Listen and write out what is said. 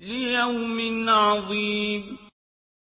لِيَوْمٍ عَظِيمٍ.